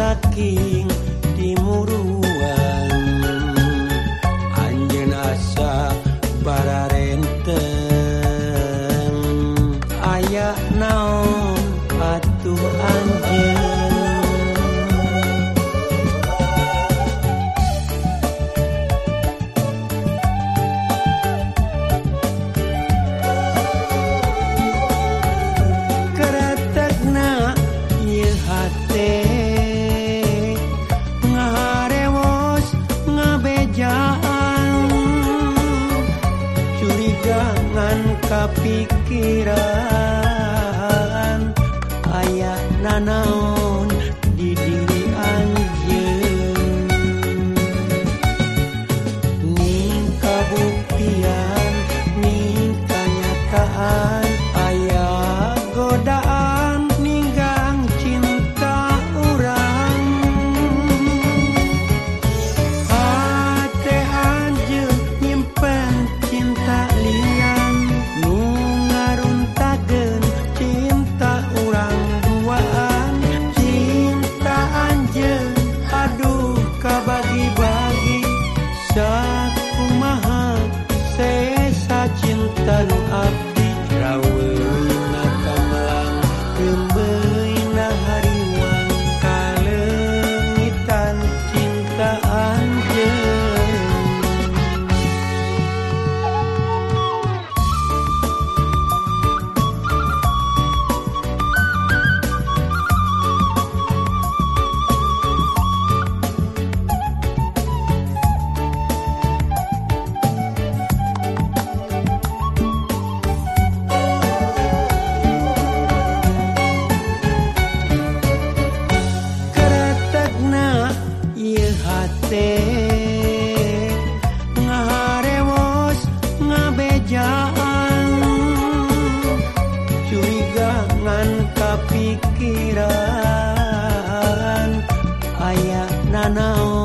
saking timuruan. Anjen asa bararenteng ayaah naon jangan kepikiran ayaah nanaon ngarewos ngabejaan. Curiga ngan kapikiran ayah nanaon